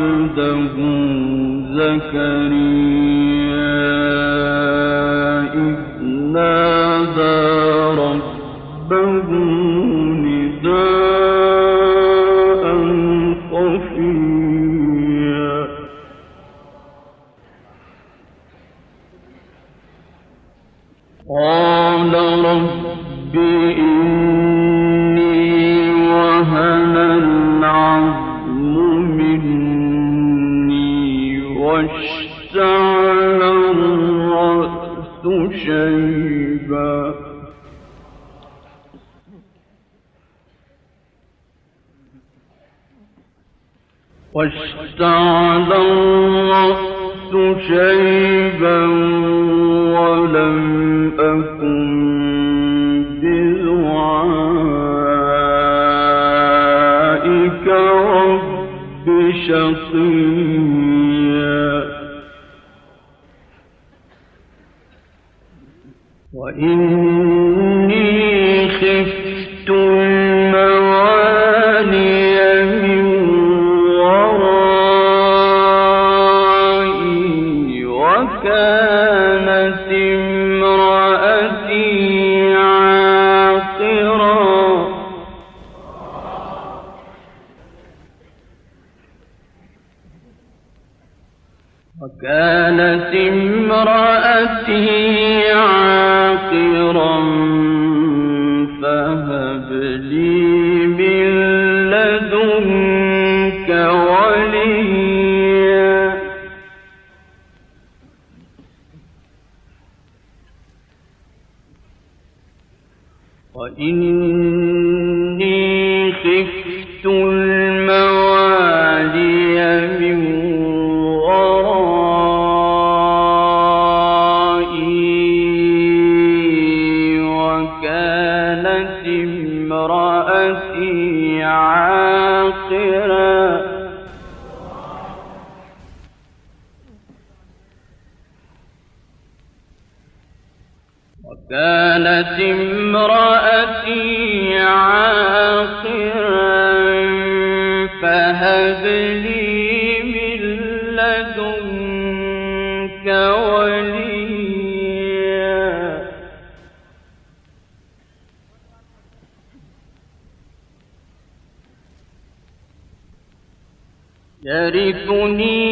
عبده زكريا. واشتعل الرأس شيبا. ولم أكن بدعائك رب شقيا إن وكانت امرأتي عاقرا فهب لي من لدنك وليا. يرثني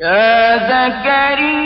يا زكريا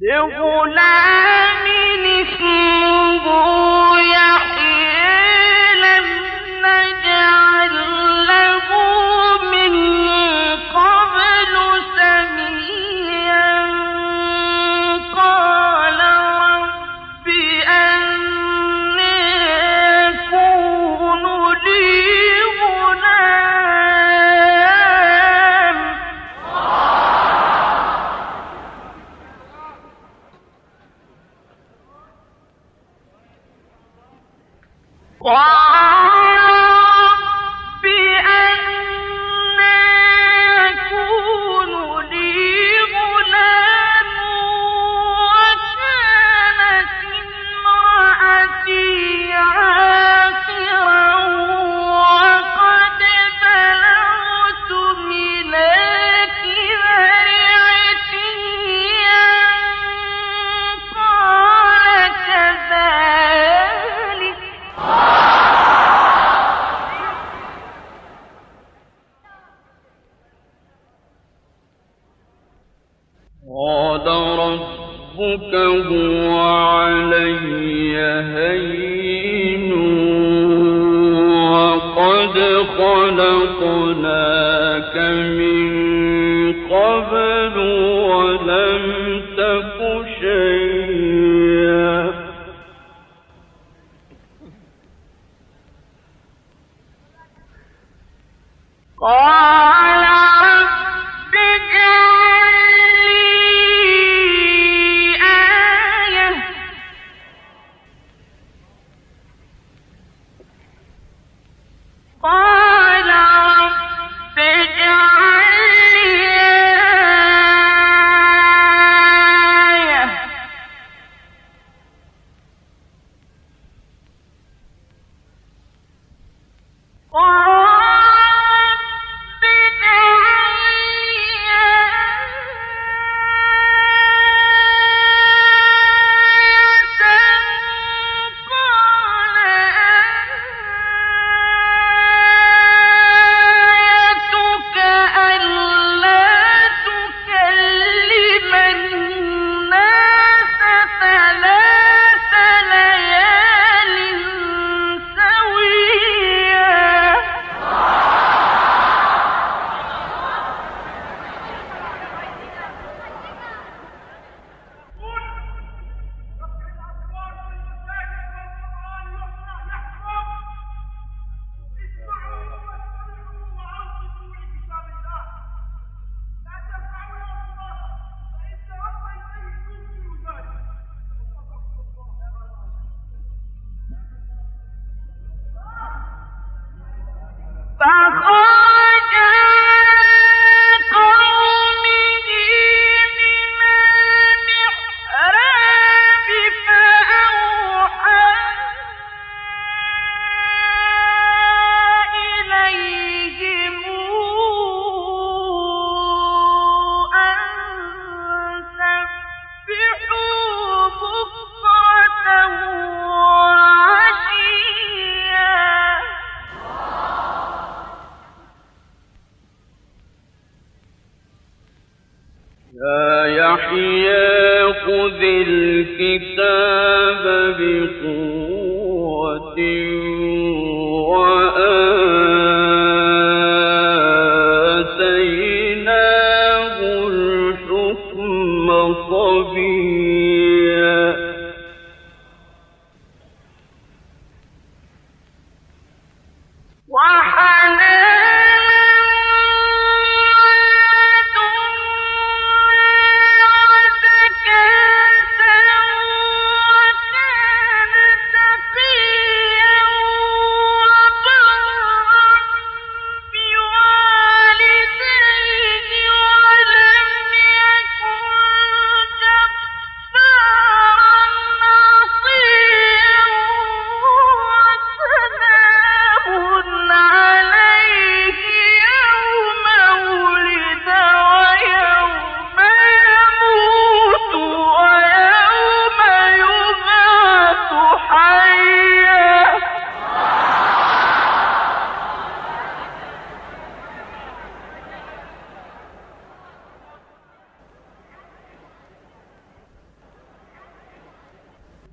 Meu gulame me fungou.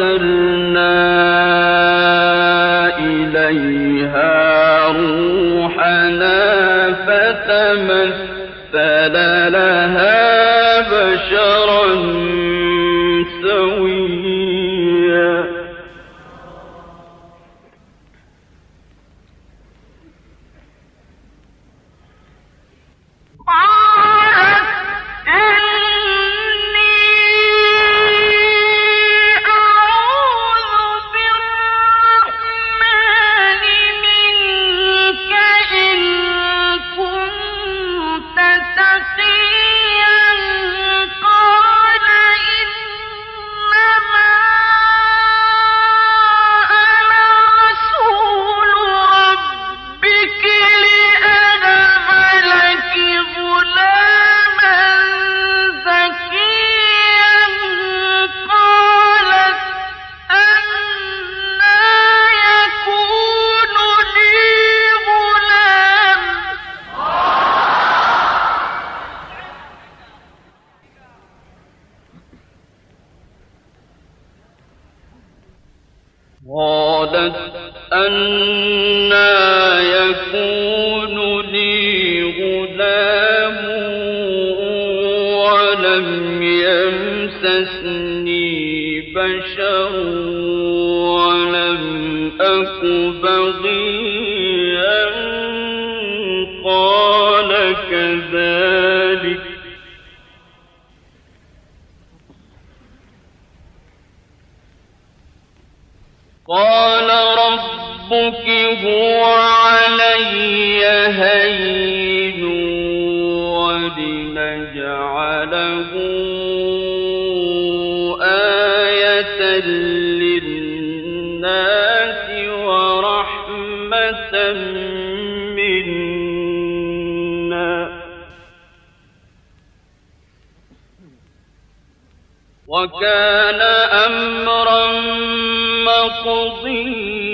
أرسلنا إليها روحنا فتمثل لها بشرا أن وكان أمرا مقضيا.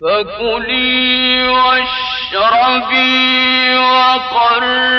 فكلي واشربي وقري.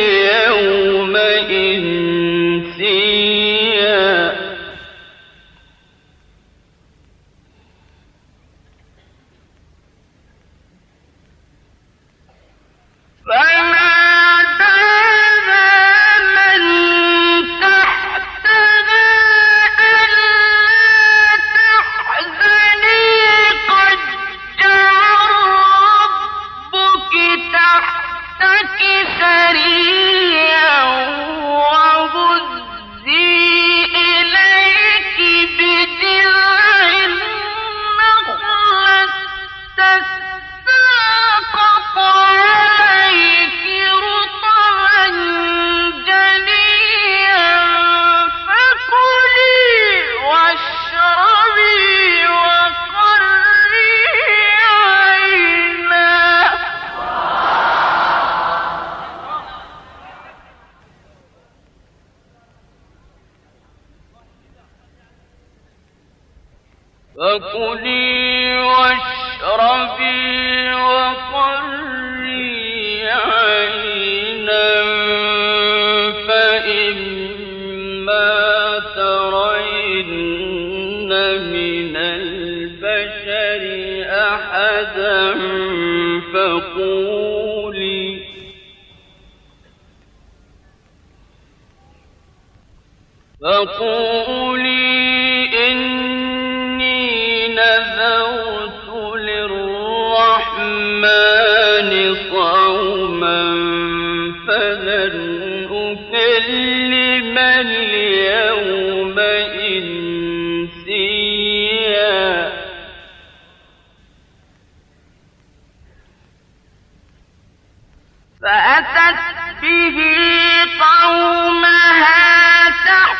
فكلي واشربي وقري عينا فإما ترين من البشر أحدا فقولي فقولي فأتت به قومها تحمله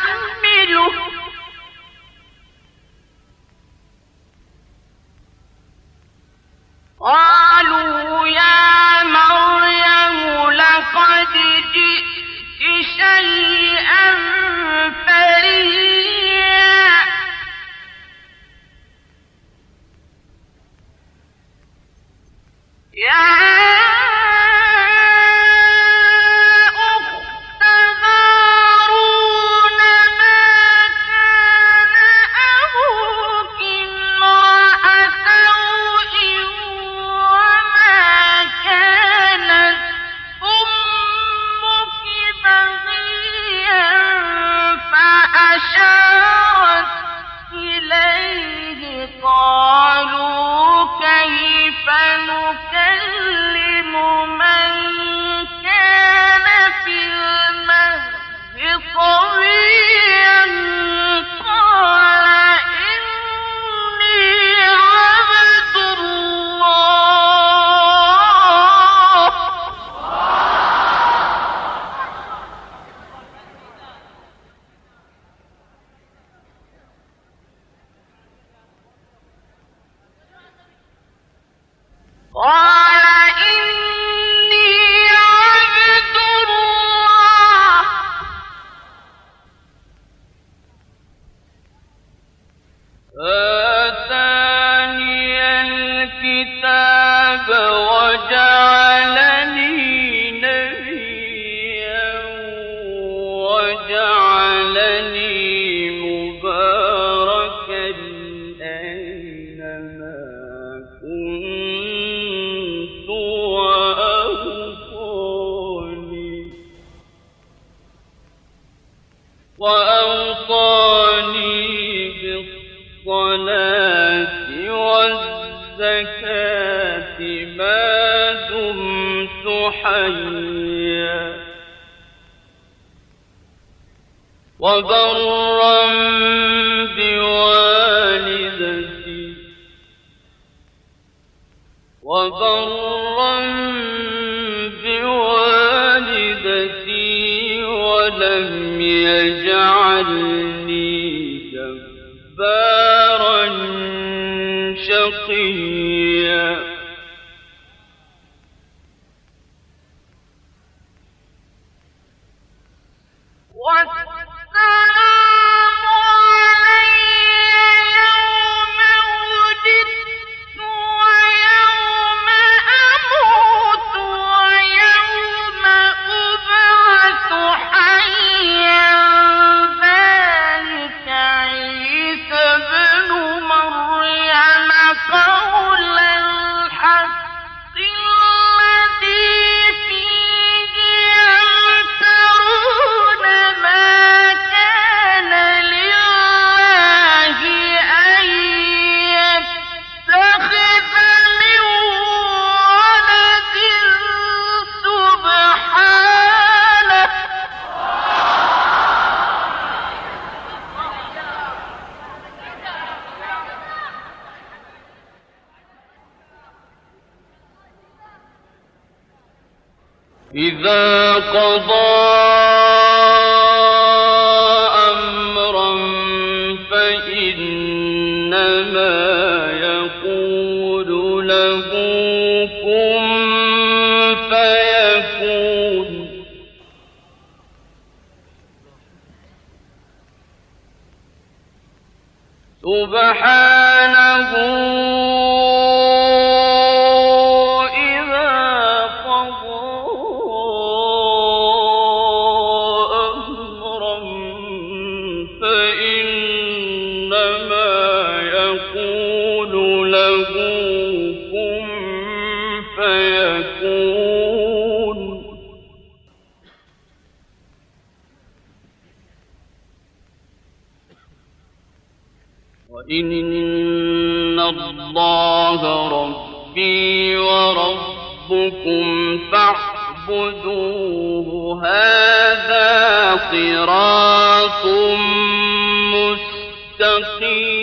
وبرا سبحانه وربكم فاعبدوه هذا صراط مستقيم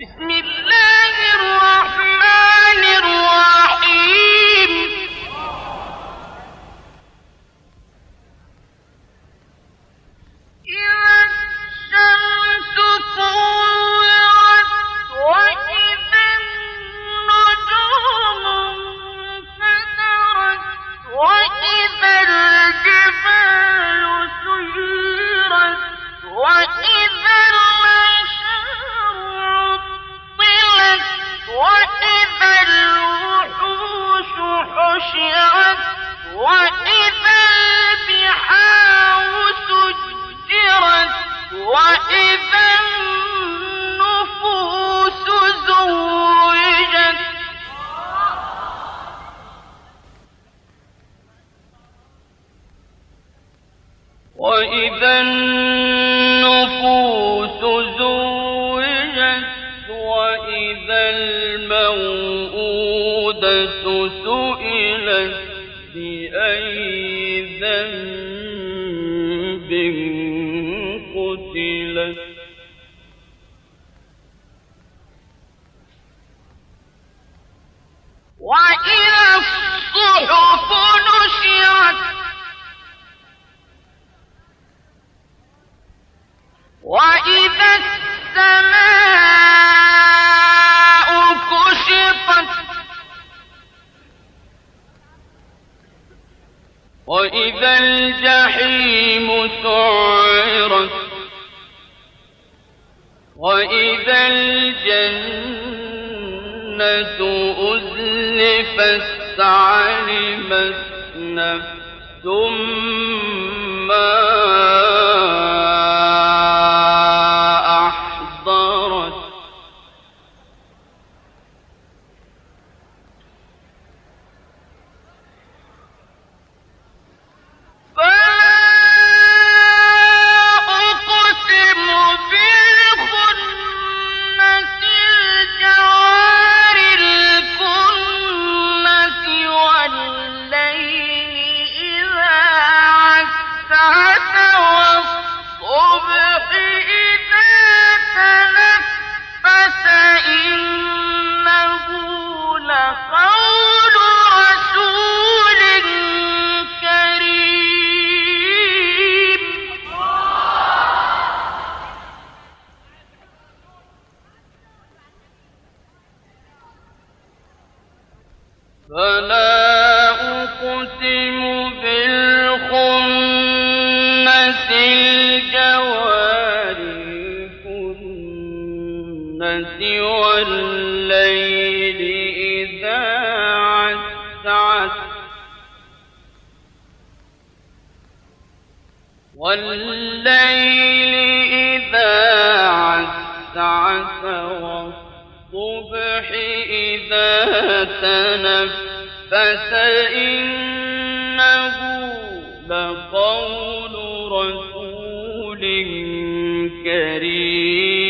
بسم الله والليل إذا عسعس. والليل إذا عسعس والصبح إذا تنفس إنه لقول رسول كريم.